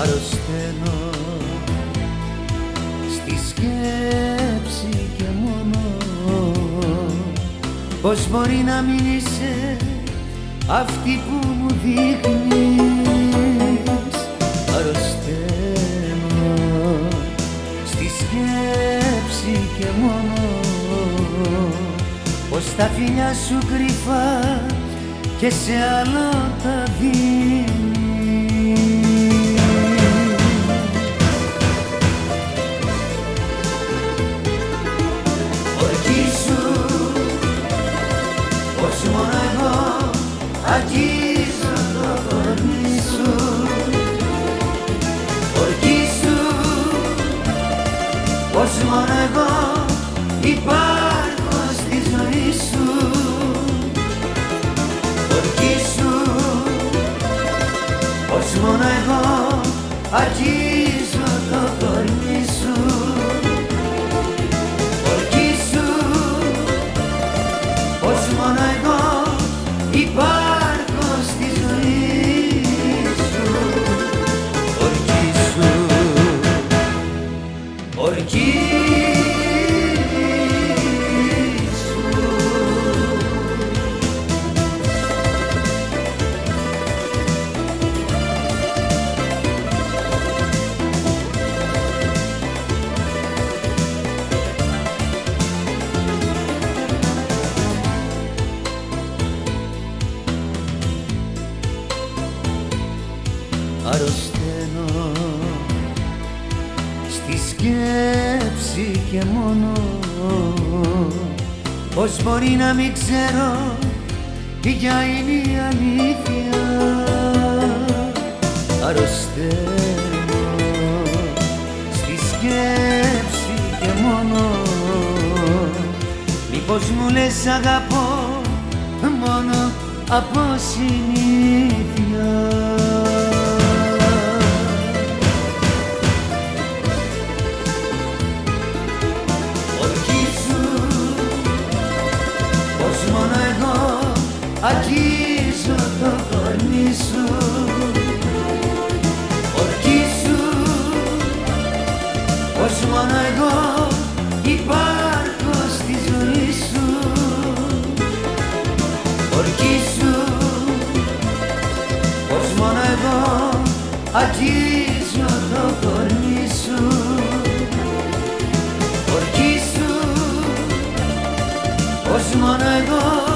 αρρωσταίνω. Στη σκέψη και μόνο πως μπορεί να μην είσαι αυτή που μου δείχνεις. Αρρωσταίνω στη σκέψη και μόνο πως τα φιλιά σου κρυφά και σε άλλο τα δίνεις αγγίζω το κορμί σου. Ορκίσου πως μόνο εγώ υπάρχω στη ζωή σου. Ορκίσου πως μόνο εγώ αγγίζω σκέψη και μόνο. Πως μπορεί να μην ξέρω ποια είναι η αλήθεια. Αρρωσταίνω στη σκέψη και μόνο. Μήπως μου λες αγαπώ μόνο από συνήθεια αγγίζω το κορμί σου. Ορκίσου πως μόνο εγώ υπάρχω στη ζωή σου. Ορκίσου πως μόνο εγώ αγγίζω το κορμί σου. Ορκίσου πως μόνο εγώ